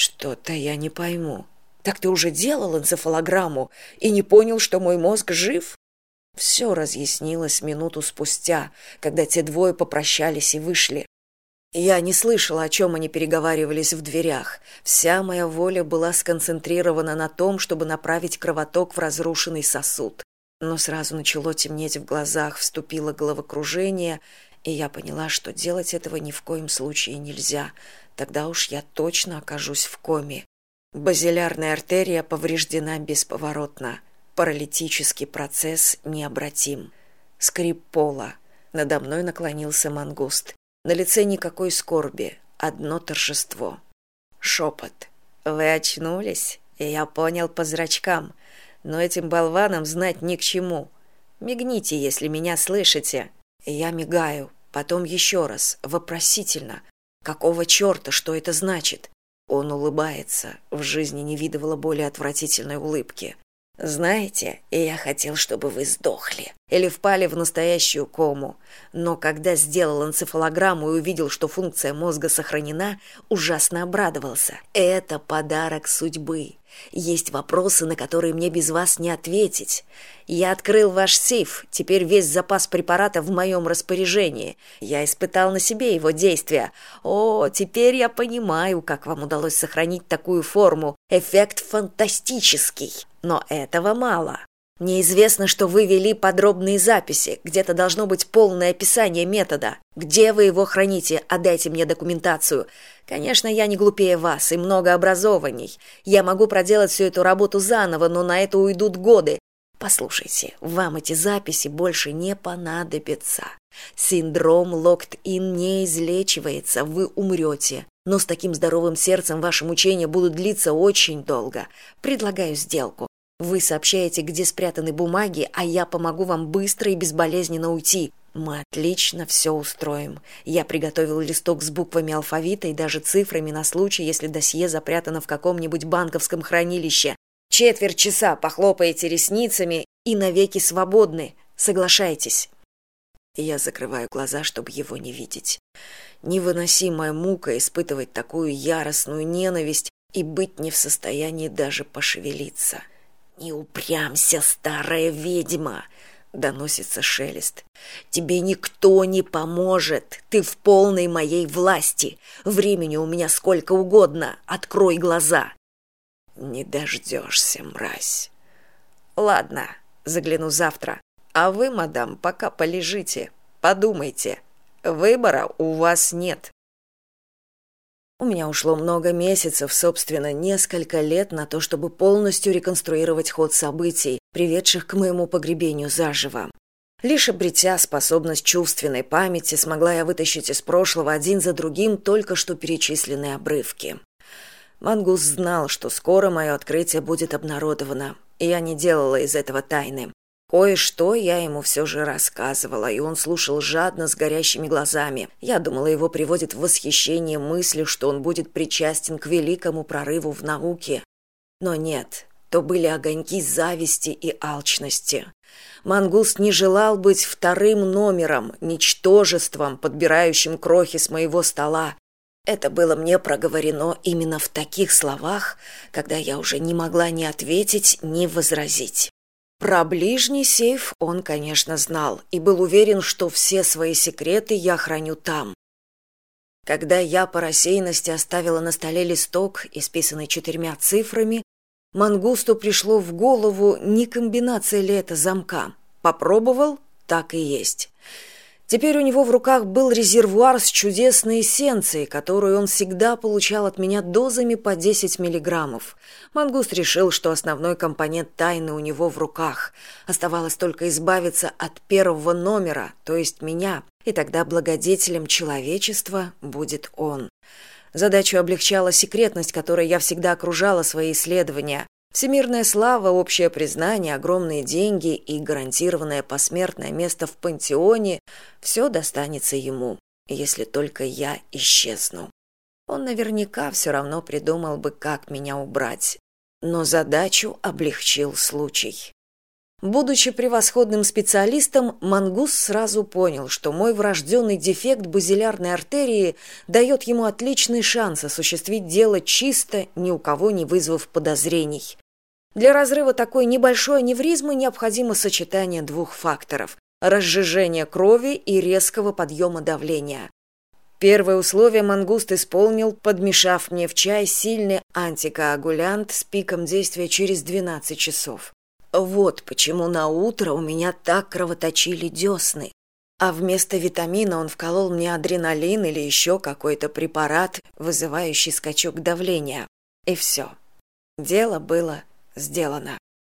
что-то я не пойму. Так ты уже делал энцефалограмму и не понял что мой мозг жив? Все разъяснилось минуту спустя когда те двое попрощались и вышли. Я не слышала о чем они переговаривались в дверях. Вся моя воля была сконцентрирована на том чтобы направить кровоток в разрушенный сосуд. Но сразу начало темнеть в глазах вступило головокружение и я поняла что делать этого ни в коем случае нельзя. Тогда уж я точно окажусь в коме. Базилярная артерия повреждена бесповоротно. Паралитический процесс необратим. Скрип пола. Надо мной наклонился мангуст. На лице никакой скорби. Одно торжество. Шепот. Вы очнулись? И я понял по зрачкам. Но этим болванам знать ни к чему. Мигните если меня слышите я мигаю потом еще раз вопросительно. Какого черта что это значит? Он улыбается. В жизни не видывала более отвратительной улыбки знаете я хотел чтобы вы сдохли или впали в настоящую кому. Но когда сделал энцефалограмму и увидел что функция мозга сохранена ужасно обрадовался. Это подарок судьбы. Есть вопросы на которые мне без вас не ответить. Я открыл ваш сейф теперь весь запас препарата в моем распоряжении. Я испытал на себе его действия. О теперь я понимаю как вам удалось сохранить такую форму. Эффект фантастический но этого мало. Неизвестно что вы вели подробные записи где то должно быть полное описание метода. Где вы его храните? Отдайте мне документацию. Конечно я не глупее вас и много образованней я могу проделать всю эту работу заново но на это уйдут годы. Послушайте вам эти записи больше не понадобятся. Синдром локт ин не излечивается вы умрете. Но с таким здоровым сердцем ваши мучения будут длиться очень долго. Предлагаю сделку вы сообщаете где спрятаны бумаги а я помогу вам быстро и безболезненно уйти. Мы отлично все устроим. Я приготовил листок с буквами алфавита и даже цифрами на случай если досье запрятано в каком нибудь банковском хранилище. Четверть часа похлопаете ресницами и навеки свободны. Соглашайтесь. Я закрываю глаза чтобы его не видеть. Невыносимая мука испытывать такую яростную ненависть и быть не в состоянии даже пошевелиться не упрямся старая ведьма доносится шелест. Тебе никто не поможет. Ты в полной моей власти. Времени у меня сколько угодно. Открой глаза! Не дождешься мразь! Ладно загляну завтра. А вы мадам пока полежите. Подумайте. Выбора у вас нет у меня ушло много месяцев собственно несколько лет на то чтобы полностью реконструировать ход событий приведших к моему погребению заживо. Лишь обретя способность чувственной памяти смогла я вытащить из прошлого один за другим только что перечисленные обрывки. Мангус знал что скоро мое открытие будет обнародовано и я не делала из этого тайны кое что я ему все же рассказывала и он слушал жадно с горящими глазами. Я думала его приводит в восхищение мысли что он будет причастен к великому прорыву в науке. Но нет то были огоньки зависти и алчности. Мангуст не желал быть вторым номером ничтожеством подбирающим крохи с моего стола. Это было мне проговорено именно в таких словах когда я уже не могла ни ответить ни возразить про ближний сейф он, конечно, знал и был уверен, что все свои секреты я храню там. Когда я по рассеянности оставила на столе листок, исписанный четырьмя цифрами, Мангусту пришло в голову, не комбинация ли это замка. Попробовал, так и есть. Теперь у него в руках был резервуар с чудесной эссенцией, которую он всегда получал от меня дозами по 10 миллиграммов. Мангуст решил, что основной компонент тайны у него в руках. Оставалось только избавиться от первого номера, то есть меня, и тогда благодетелем человечества будет он. Задачу облегчала секретность, которой я всегда окружала свои исследования, Всемирная слава, общее признание, огромные деньги и гарантированное посмертное место в пантеоне – все достанется ему, если только я исчезну. Он наверняка все равно придумал бы, как меня убрать, но задачу облегчил случай. Будучи превосходным специалистом, Мангус сразу понял, что мой врожденный дефект базилярной артерии дает ему отличный шанс осуществить дело чисто, ни у кого не вызвав подозрений. Для разрыва такой небольшой аневризмы необходимо сочетание двух факторов – разжижение крови и резкого подъема давления. Первое условие мангуст исполнил, подмешав мне в чай сильный антикоагулянт с пиком действия через 12 часов. Вот почему на утро у меня так кровоточили десны. А вместо витамина он вколол мне адреналин или еще какой-то препарат, вызывающий скачок давления. И все. Дело было сделано.